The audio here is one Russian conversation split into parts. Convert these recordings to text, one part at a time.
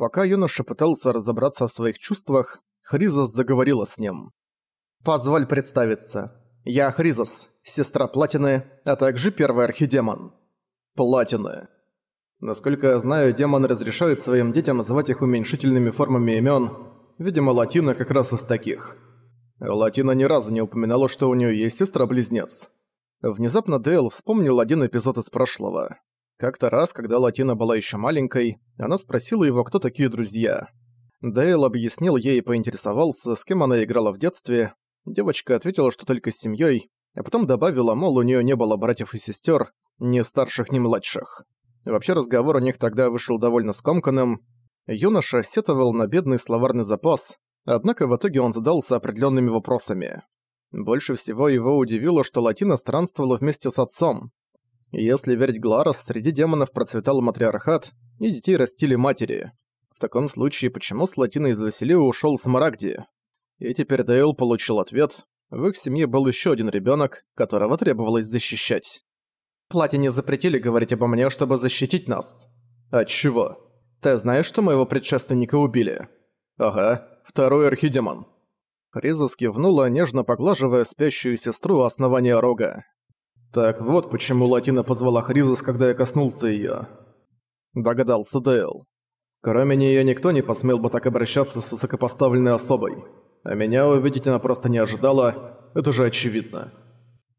Пока юноша пытался разобраться в своих чувствах, Хризос заговорила с ним. «Позволь представиться. Я Хризос, сестра Платины, а также первый архидемон». «Платины». Насколько я знаю, демон разрешает своим детям называть их уменьшительными формами имен. Видимо, Латина как раз из таких. Латина ни разу не упоминала, что у нее есть сестра-близнец. Внезапно Дейл вспомнил один эпизод из прошлого. Как-то раз, когда Латина была еще маленькой, она спросила его, кто такие друзья. Дейл объяснил ей и поинтересовался, с кем она играла в детстве. Девочка ответила, что только с семьей, а потом добавила, мол, у нее не было братьев и сестер, ни старших, ни младших. Вообще разговор у них тогда вышел довольно скомканным. Юноша сетовал на бедный словарный запас, однако в итоге он задался определенными вопросами. Больше всего его удивило, что Латина странствовала вместе с отцом, если верить Гларос, среди демонов процветал матриархат, и детей растили матери. В таком случае, почему с Латина из Василио ушёл Смарагди? И теперь Дейл получил ответ. В их семье был ещё один ребёнок, которого требовалось защищать. «Платине запретили говорить обо мне, чтобы защитить нас». «От чего? Ты знаешь, что моего предшественника убили?» «Ага, второй архидемон». Хризус кивнула, нежно поглаживая спящую сестру основания рога. «Так вот почему Латина позвала Хризус, когда я коснулся её». Догадался Дейл. Кроме неё никто не посмел бы так обращаться с высокопоставленной особой. А меня увидеть она просто не ожидала, это же очевидно.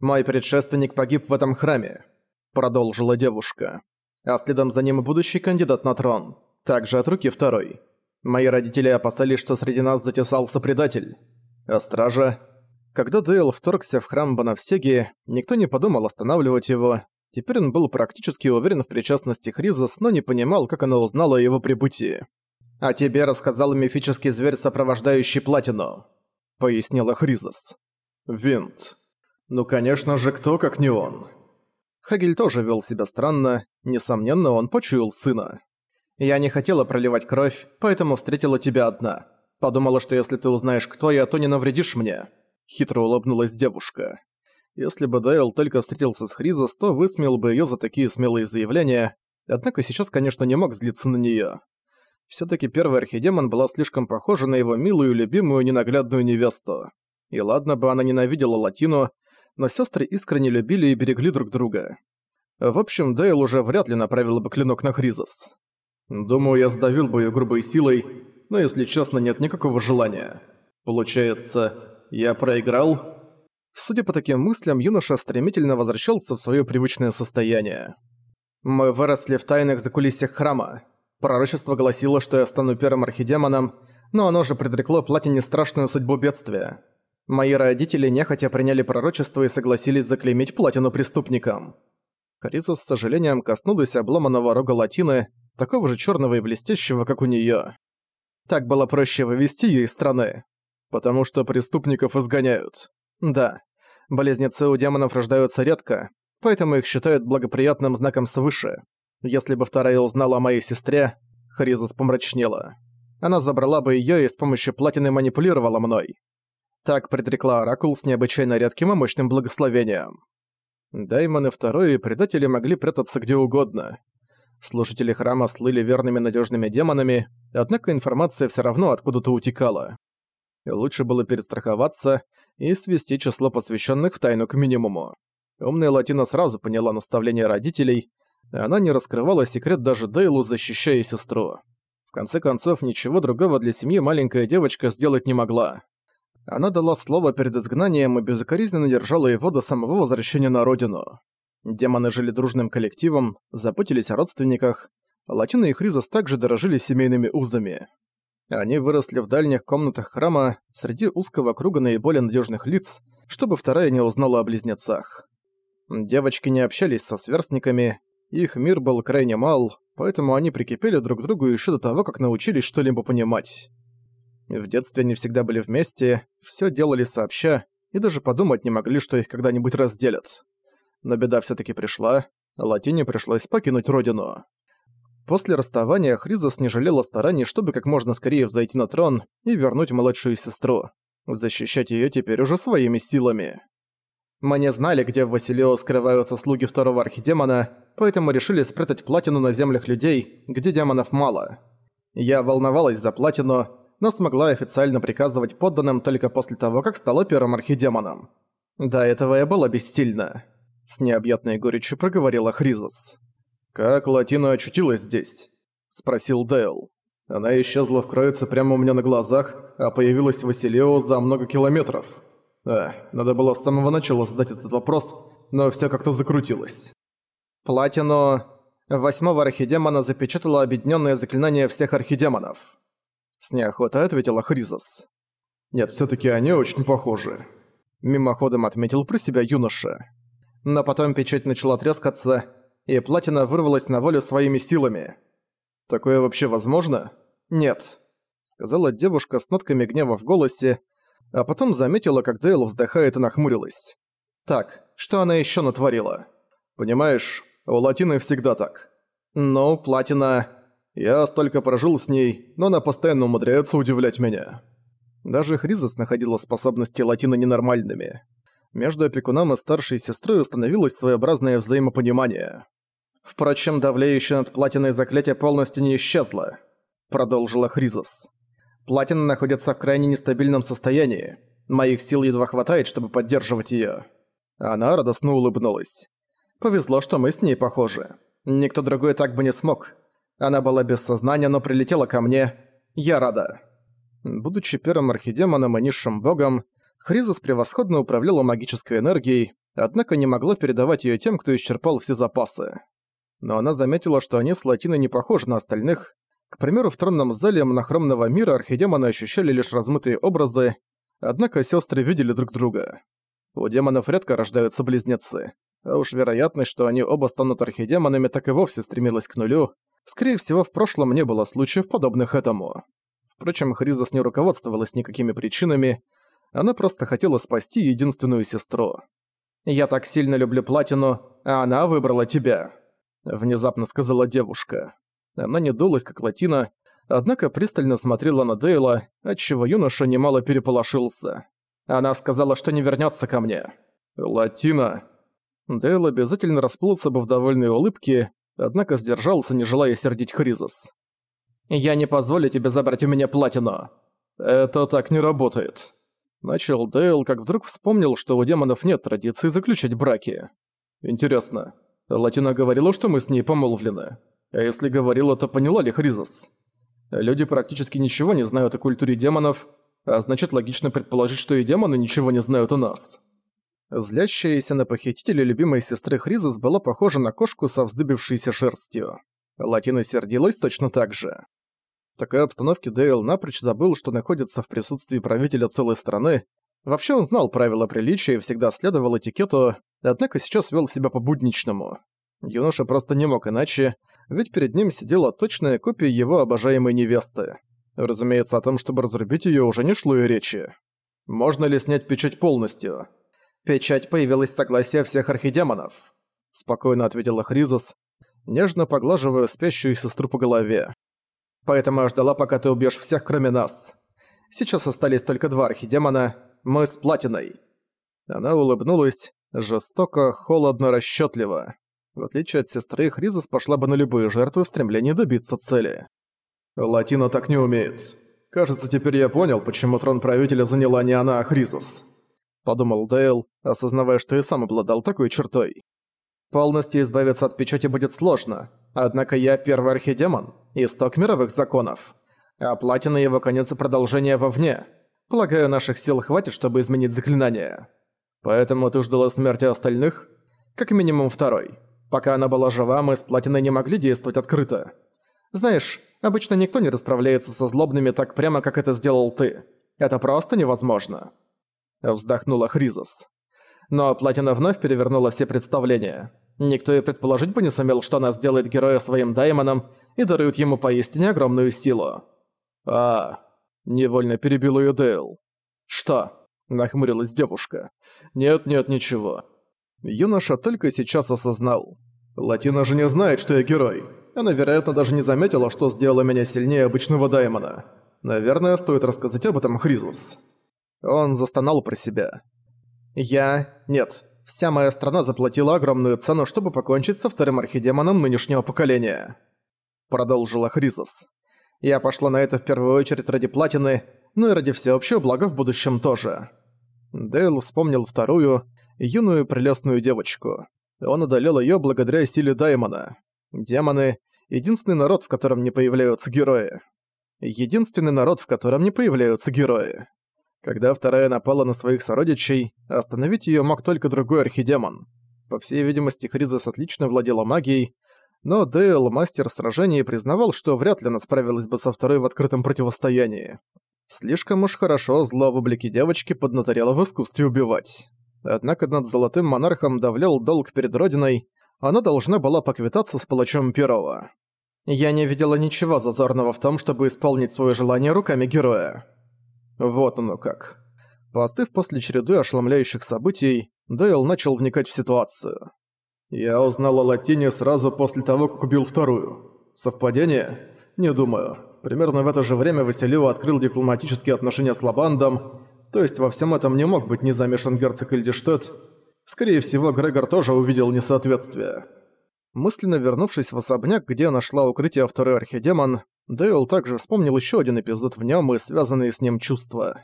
«Мой предшественник погиб в этом храме», — продолжила девушка. «А следом за ним и будущий кандидат на трон. Также от руки второй. Мои родители опасались, что среди нас затесался предатель. А стража когда Дейл вторгся в храм Банавсеги, никто не подумал останавливать его. Теперь он был практически уверен в причастности Хризос, но не понимал, как она узнала о его прибытии. «А тебе рассказал мифический зверь, сопровождающий Платину», — пояснила Хризос. «Винт. Ну, конечно же, кто, как не он». Хагель тоже вел себя странно, несомненно, он почуял сына. «Я не хотела проливать кровь, поэтому встретила тебя одна. Подумала, что если ты узнаешь, кто я, то не навредишь мне». Хитро улыбнулась девушка. Если бы Дейл только встретился с Хризос, то высмеял бы её за такие смелые заявления, однако сейчас, конечно, не мог злиться на неё. Всё-таки первый архидемон была слишком похожа на его милую, любимую, ненаглядную невесту. И ладно бы она ненавидела Латину, но сёстры искренне любили и берегли друг друга. В общем, Дейл уже вряд ли направил бы клинок на Хризос. Думаю, я сдавил бы её грубой силой, но, если честно, нет никакого желания. Получается, я проиграл?» Судя по таким мыслям, юноша стремительно возвращался в свое привычное состояние. «Мы выросли в тайных закулисьях храма. Пророчество гласило, что я стану первым архидемоном, но оно же предрекло платине страшную судьбу бедствия. Мои родители нехотя приняли пророчество и согласились заклеймить платину преступникам». Кариса с сожалением коснулась обломанного рога латины, такого же черного и блестящего, как у нее. Так было проще вывести ее из страны. Потому что преступников изгоняют. Да, близнецы у демонов рождаются редко, поэтому их считают благоприятным знаком свыше. Если бы вторая узнала о моей сестре, Харизус помрачнела. Она забрала бы её и с помощью платины манипулировала мной. Так предрекла Оракул с необычайно редким и мощным благословением. Даймон и предатели могли прятаться где угодно. Служители храма слыли верными надежными демонами, однако информация все равно откуда-то утекала лучше было перестраховаться и свести число посвященных в тайну к минимуму. Умная Латина сразу поняла наставление родителей, она не раскрывала секрет даже Дейлу, защищая сестру. В конце концов, ничего другого для семьи маленькая девочка сделать не могла. Она дала слово перед изгнанием и безукоризненно держала его до самого возвращения на родину. Демоны жили дружным коллективом, заботились о родственниках, Латина и Хризос также дорожили семейными узами. Они выросли в дальних комнатах храма среди узкого круга наиболее надежных лиц, чтобы вторая не узнала о близнецах. Девочки не общались со сверстниками, их мир был крайне мал, поэтому они прикипели друг к другу еще до того, как научились что-либо понимать. В детстве они всегда были вместе, все делали сообща, и даже подумать не могли, что их когда-нибудь разделят. Но беда все таки пришла, Латине пришлось покинуть родину. После расставания Хризос не жалела стараний, чтобы как можно скорее взойти на трон и вернуть младшую сестру. Защищать её теперь уже своими силами. Мы не знали, где в Василио скрываются слуги второго архидемона, поэтому решили спрятать платину на землях людей, где демонов мало. Я волновалась за платину, но смогла официально приказывать подданным только после того, как стала первым архидемоном. До этого я была бессильна. С необъятной горечью проговорила Хризос. «Как Латина очутилась здесь?» – спросил Дейл. Она исчезла в кроице прямо у меня на глазах, а появилась в Василео за много километров. А, надо было с самого начала задать этот вопрос, но всё как-то закрутилось. Платину... Восьмого архидемона запечатала объединённое заклинание всех архидемонов. С неохотой ответила Хризос. Нет, всё-таки они очень похожи. Мимоходом отметил про себя юноша. Но потом печать начала трескаться, и платина вырвалась на волю своими силами. Такое вообще возможно? «Нет», — сказала девушка с нотками гнева в голосе, а потом заметила, как Дейл вздыхает и нахмурилась. «Так, что она ещё натворила?» «Понимаешь, у Латины всегда так». «Ну, Платина...» «Я столько прожил с ней, но она постоянно умудряется удивлять меня». Даже Хризис находила способности Латины ненормальными. Между опекуном и старшей сестрой установилось своеобразное взаимопонимание. Впрочем, давлеющее над Платиной заклятие полностью не исчезло продолжила Хризос. Платина находится в крайне нестабильном состоянии. Моих сил едва хватает, чтобы поддерживать её. Она радостно улыбнулась. Повезло, что мы с ней похожи. Никто другой так бы не смог. Она была без сознания, но прилетела ко мне. Я рада. Будучи первым архидемоном и низшим богом, Хризис превосходно управляла магической энергией, однако не могла передавать её тем, кто исчерпал все запасы. Но она заметила, что они с Латиной не похожи на остальных, к примеру, в тронном зале монохромного мира архидемоны ощущали лишь размытые образы, однако сестры видели друг друга. У демонов редко рождаются близнецы, а уж вероятность, что они оба станут архидемонами, так и вовсе стремилась к нулю. Скорее всего, в прошлом не было случаев, подобных этому. Впрочем, Хризас не руководствовалась никакими причинами, она просто хотела спасти единственную сестру. «Я так сильно люблю Платину, а она выбрала тебя», — внезапно сказала девушка. Она не дулась, как латина, однако пристально смотрела на Дейла, отчего юноша немало переполошился. Она сказала, что не вернется ко мне. «Латина!» Дейл обязательно расплылся бы в довольной улыбке, однако сдержался, не желая сердить Хризос. «Я не позволю тебе забрать у меня платину!» «Это так не работает!» Начал Дейл, как вдруг вспомнил, что у демонов нет традиции заключать браки. «Интересно, Латина говорила, что мы с ней помолвлены?» А если говорила, то поняла ли Хризос? Люди практически ничего не знают о культуре демонов, а значит логично предположить, что и демоны ничего не знают о нас. Злящаяся на похитителя любимой сестры Хризос была похожа на кошку со вздыбившейся шерстью. Латина сердилась точно так же. В такой обстановке Дейл напрочь забыл, что находится в присутствии правителя целой страны. Вообще он знал правила приличия и всегда следовал этикету, однако сейчас вел себя по-будничному. Юноша просто не мог иначе, ведь перед ним сидела точная копия его обожаемой невесты. Разумеется, о том, чтобы разрубить её, уже не шло и речи. Можно ли снять печать полностью? Печать появилась согласия всех архидемонов. Спокойно ответила Хризос, нежно поглаживая спящую сестру по голове. Поэтому я ждала, пока ты убьёшь всех, кроме нас. Сейчас остались только два архидемона, мы с Платиной. Она улыбнулась, жестоко, холодно, расчётливо. В отличие от сестры, Хризис пошла бы на любые жертвы в стремлении добиться цели. «Латина так не умеет. Кажется, теперь я понял, почему трон правителя заняла не она, а Хризис», — подумал Дейл, осознавая, что и сам обладал такой чертой. «Полностью избавиться от печати будет сложно, однако я первый архидемон, исток мировых законов, а Платина его конец и продолжение вовне. Полагаю, наших сил хватит, чтобы изменить заклинание. Поэтому ты ждала смерти остальных? Как минимум второй». Пока она была жива, мы с Платиной не могли действовать открыто. Знаешь, обычно никто не расправляется со злобными так прямо, как это сделал ты. Это просто невозможно. Вздохнула Хризос. Но Платина вновь перевернула все представления. Никто и предположить бы не сумел, что она сделает героя своим даймоном и дарует ему поистине огромную силу. «А...» – невольно перебил её Дейл. «Что?» – нахмурилась девушка. «Нет-нет, ничего. Юноша только сейчас осознал. Латина же не знает, что я герой. Она, вероятно, даже не заметила, что сделала меня сильнее обычного Даймона. Наверное, стоит рассказать об этом Хризус. Он застонал про себя. Я... Нет. Вся моя страна заплатила огромную цену, чтобы покончить со вторым архидемоном нынешнего поколения. Продолжила Хризус. Я пошла на это в первую очередь ради платины, но и ради всеобщего блага в будущем тоже. Дейл вспомнил вторую, юную прелестную девочку. Он одолел её благодаря силе Даймона. Демоны — единственный народ, в котором не появляются герои. Единственный народ, в котором не появляются герои. Когда вторая напала на своих сородичей, остановить её мог только другой архидемон. По всей видимости, Хризис отлично владела магией, но Дейл, мастер сражений, признавал, что вряд ли она справилась бы со второй в открытом противостоянии. Слишком уж хорошо зло в облике девочки поднаторело в искусстве убивать. Однако над Золотым Монархом давлял долг перед Родиной, она должна была поквитаться с палачом Первого. Я не видела ничего зазорного в том, чтобы исполнить свое желание руками героя. Вот оно как. Постыв после череды ошеломляющих событий, Дейл начал вникать в ситуацию. Я узнал о Латине сразу после того, как убил вторую. Совпадение? Не думаю. Примерно в это же время Василио открыл дипломатические отношения с Лабандом, то есть во всем этом не мог быть не замешан герцог Ильдиштет. Скорее всего, Грегор тоже увидел несоответствие. Мысленно вернувшись в особняк, где нашла укрытие второй архидемон, Дейл также вспомнил еще один эпизод в нем и связанные с ним чувства.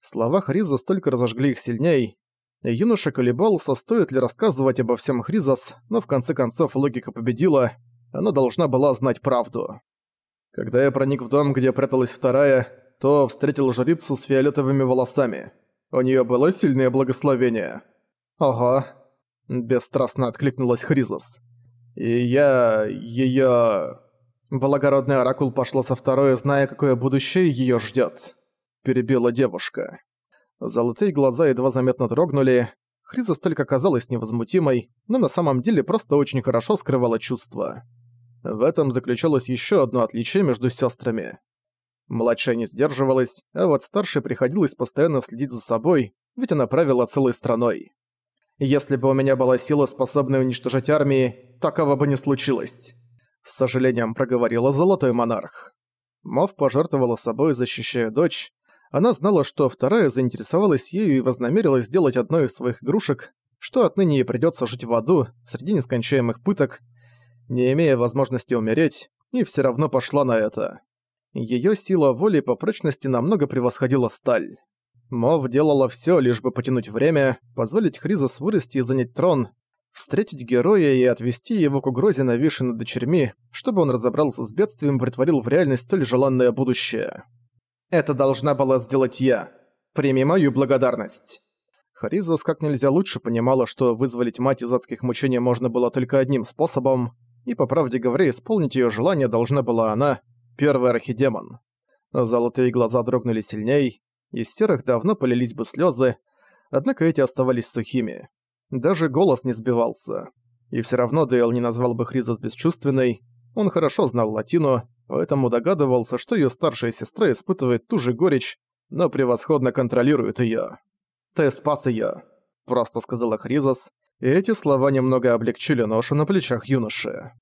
Слова Хриза столько разожгли их сильней. Юноша колебался, стоит ли рассказывать обо всем Хризас, но в конце концов логика победила, она должна была знать правду. Когда я проник в дом, где пряталась вторая, то встретил жрицу с фиолетовыми волосами. У нее было сильное благословение. «Ого», — бесстрастно откликнулась Хризос. «И я... её...» Благородный оракул пошла со второй, зная, какое будущее её ждёт. Перебила девушка. Золотые глаза едва заметно дрогнули. Хризос только казалась невозмутимой, но на самом деле просто очень хорошо скрывала чувства. В этом заключалось ещё одно отличие между сёстрами. Младшая не сдерживалась, а вот старшей приходилось постоянно следить за собой, ведь она правила целой страной. Если бы у меня была сила, способная уничтожить армии, такого бы не случилось. С сожалением проговорила Золотой Монарх. Мов пожертвовала собой, защищая дочь. Она знала, что вторая заинтересовалась ею и вознамерилась сделать одной из своих игрушек, что отныне ей придётся жить в аду, среди нескончаемых пыток, не имея возможности умереть, и всё равно пошла на это. Её сила воли по прочности намного превосходила сталь. Мов делала всё, лишь бы потянуть время, позволить Хризос вырасти и занять трон, встретить героя и отвести его к угрозе нависшей над дочерьми, чтобы он разобрался с бедствием и притворил в реальность столь желанное будущее. «Это должна была сделать я. Прими мою благодарность». Харизос как нельзя лучше понимала, что вызволить мать из адских мучений можно было только одним способом, и, по правде говоря, исполнить её желание должна была она, Первый архидемон. Золотые глаза дрогнули сильней, из серых давно полились бы слезы, однако эти оставались сухими. Даже голос не сбивался. И все равно Дейл не назвал бы Хризас бесчувственной, он хорошо знал латину, поэтому догадывался, что ее старшая сестра испытывает ту же горечь, но превосходно контролирует ее. «Ты спас ее, просто сказала Хризас, и эти слова немного облегчили ношу на плечах юноши.